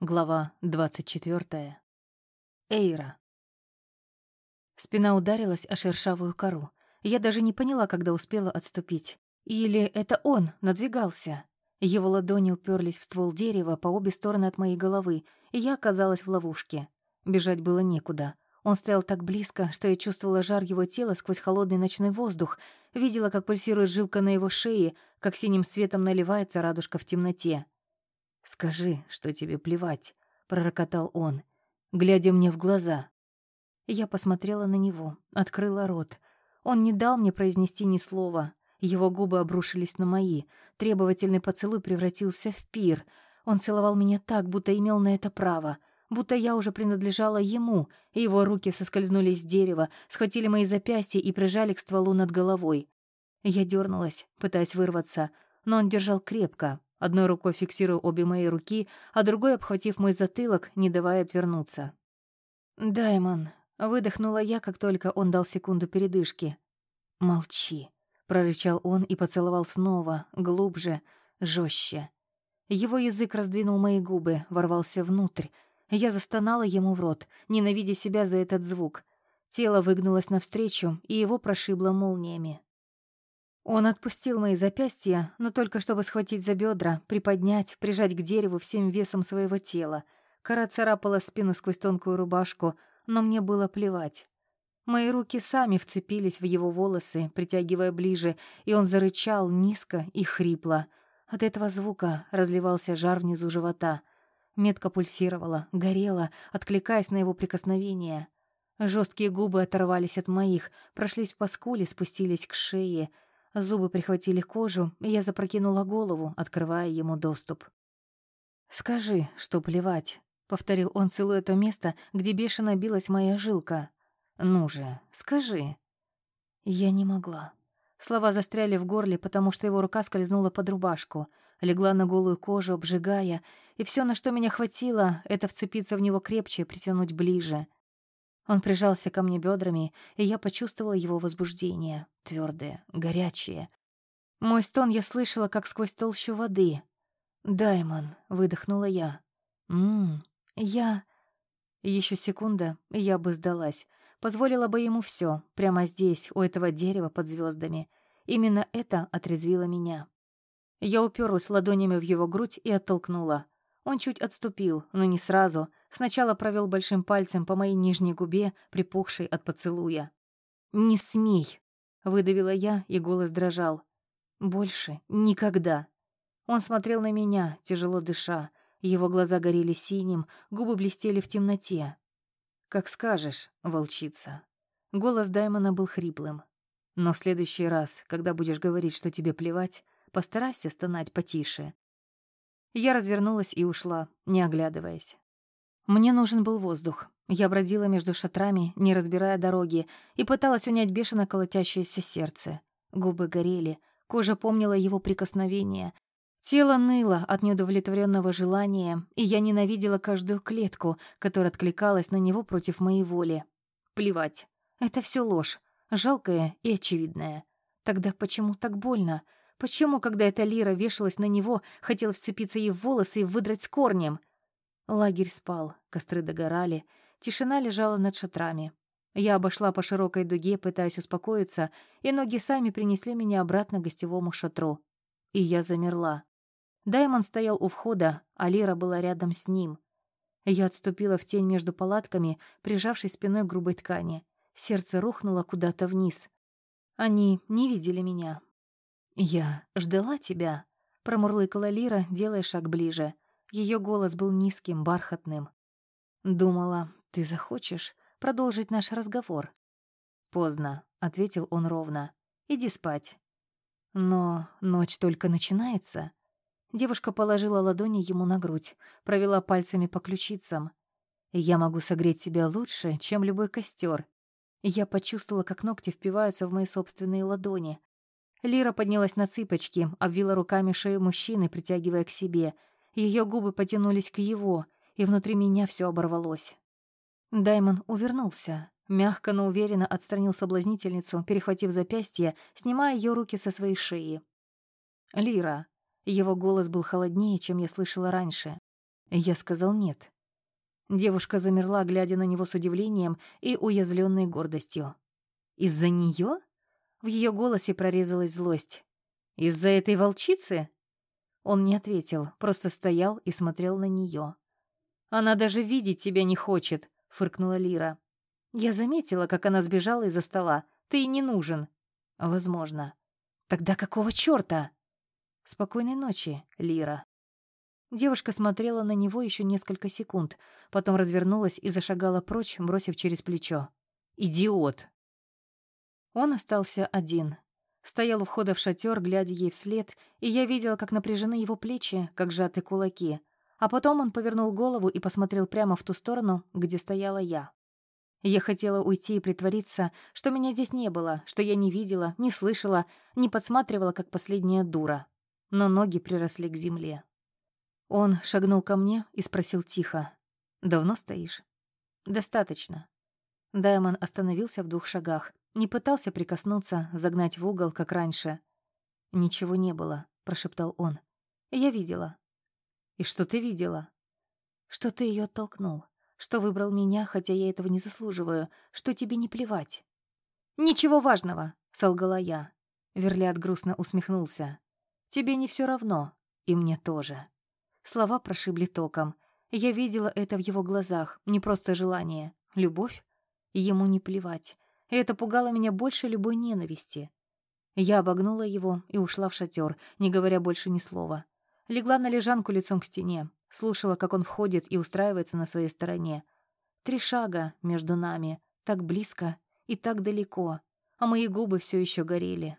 Глава 24. Эйра. Спина ударилась о шершавую кору. Я даже не поняла, когда успела отступить. Или это он надвигался. Его ладони уперлись в ствол дерева по обе стороны от моей головы, и я оказалась в ловушке. Бежать было некуда. Он стоял так близко, что я чувствовала жар его тела сквозь холодный ночной воздух, видела, как пульсирует жилка на его шее, как синим светом наливается радужка в темноте. «Скажи, что тебе плевать», — пророкотал он, глядя мне в глаза. Я посмотрела на него, открыла рот. Он не дал мне произнести ни слова. Его губы обрушились на мои. Требовательный поцелуй превратился в пир. Он целовал меня так, будто имел на это право. Будто я уже принадлежала ему, его руки соскользнули с дерева, схватили мои запястья и прижали к стволу над головой. Я дернулась, пытаясь вырваться, но он держал крепко, одной рукой фиксируя обе мои руки, а другой обхватив мой затылок, не давая отвернуться. «Даймон», — выдохнула я, как только он дал секунду передышки. «Молчи», — прорычал он и поцеловал снова, глубже, жестче. Его язык раздвинул мои губы, ворвался внутрь. Я застонала ему в рот, ненавидя себя за этот звук. Тело выгнулось навстречу, и его прошибло молниями. Он отпустил мои запястья, но только чтобы схватить за бедра, приподнять, прижать к дереву всем весом своего тела. Кора царапала спину сквозь тонкую рубашку, но мне было плевать. Мои руки сами вцепились в его волосы, притягивая ближе, и он зарычал низко и хрипло. От этого звука разливался жар внизу живота. Метка пульсировала, горела, откликаясь на его прикосновение. Жесткие губы оторвались от моих, прошлись по скуле, спустились к шее — Зубы прихватили кожу, и я запрокинула голову, открывая ему доступ. «Скажи, что плевать», — повторил он, целуя то место, где бешено билась моя жилка. «Ну же, скажи». Я не могла. Слова застряли в горле, потому что его рука скользнула под рубашку, легла на голую кожу, обжигая, и все, на что меня хватило, это вцепиться в него крепче, притянуть ближе — он прижался ко мне бедрами, и я почувствовала его возбуждение, твердое, горячее. Мой стон я слышала, как сквозь толщу воды. «Даймон», — выдохнула я. «Ммм, я...» Еще секунда, и я бы сдалась. Позволила бы ему все, прямо здесь, у этого дерева под звездами. Именно это отрезвило меня. Я уперлась ладонями в его грудь и оттолкнула. Он чуть отступил, но не сразу. Сначала провел большим пальцем по моей нижней губе, припухшей от поцелуя. «Не смей!» — выдавила я, и голос дрожал. «Больше никогда!» Он смотрел на меня, тяжело дыша. Его глаза горели синим, губы блестели в темноте. «Как скажешь, волчица». Голос Даймона был хриплым. «Но в следующий раз, когда будешь говорить, что тебе плевать, постарайся стонать потише. Я развернулась и ушла, не оглядываясь. Мне нужен был воздух. Я бродила между шатрами, не разбирая дороги, и пыталась унять бешено колотящееся сердце. Губы горели, кожа помнила его прикосновение. Тело ныло от неудовлетворенного желания, и я ненавидела каждую клетку, которая откликалась на него против моей воли. Плевать. Это все ложь, жалкая и очевидная. Тогда почему так больно? Почему, когда эта Лира вешалась на него, хотел вцепиться ей в волосы и выдрать с корнем? Лагерь спал, костры догорали, тишина лежала над шатрами. Я обошла по широкой дуге, пытаясь успокоиться, и ноги сами принесли меня обратно к гостевому шатру. И я замерла. Даймон стоял у входа, а Лира была рядом с ним. Я отступила в тень между палатками, прижавшись спиной к грубой ткани. Сердце рухнуло куда-то вниз. Они не видели меня, «Я ждала тебя», — промурлыкала Лира, делая шаг ближе. Ее голос был низким, бархатным. «Думала, ты захочешь продолжить наш разговор?» «Поздно», — ответил он ровно. «Иди спать». «Но ночь только начинается». Девушка положила ладони ему на грудь, провела пальцами по ключицам. «Я могу согреть тебя лучше, чем любой костер». Я почувствовала, как ногти впиваются в мои собственные ладони, Лира поднялась на цыпочки, обвила руками шею мужчины, притягивая к себе. Ее губы потянулись к его, и внутри меня все оборвалось. Даймон увернулся, мягко, но уверенно отстранил соблазнительницу, перехватив запястье, снимая ее руки со своей шеи. «Лира». Его голос был холоднее, чем я слышала раньше. Я сказал нет. Девушка замерла, глядя на него с удивлением и уязвленной гордостью. «Из-за нее?» В ее голосе прорезалась злость. «Из-за этой волчицы?» Он не ответил, просто стоял и смотрел на нее. «Она даже видеть тебя не хочет», — фыркнула Лира. «Я заметила, как она сбежала из-за стола. Ты ей не нужен». «Возможно». «Тогда какого черта?» «Спокойной ночи, Лира». Девушка смотрела на него еще несколько секунд, потом развернулась и зашагала прочь, бросив через плечо. «Идиот!» Он остался один. Стоял у входа в шатер, глядя ей вслед, и я видела, как напряжены его плечи, как сжаты кулаки. А потом он повернул голову и посмотрел прямо в ту сторону, где стояла я. Я хотела уйти и притвориться, что меня здесь не было, что я не видела, не слышала, не подсматривала, как последняя дура. Но ноги приросли к земле. Он шагнул ко мне и спросил тихо. «Давно стоишь?» «Достаточно». Даймон остановился в двух шагах, не пытался прикоснуться, загнать в угол, как раньше. «Ничего не было», — прошептал он. «Я видела». «И что ты видела?» «Что ты ее оттолкнул, что выбрал меня, хотя я этого не заслуживаю, что тебе не плевать». «Ничего важного», — солгала я. Верляд грустно усмехнулся. «Тебе не все равно, и мне тоже». Слова прошибли током. Я видела это в его глазах, не просто желание, любовь. Ему не плевать. И это пугало меня больше любой ненависти. Я обогнула его и ушла в шатер, не говоря больше ни слова. Легла на лежанку лицом к стене, слушала, как он входит и устраивается на своей стороне. Три шага между нами, так близко и так далеко, а мои губы все еще горели,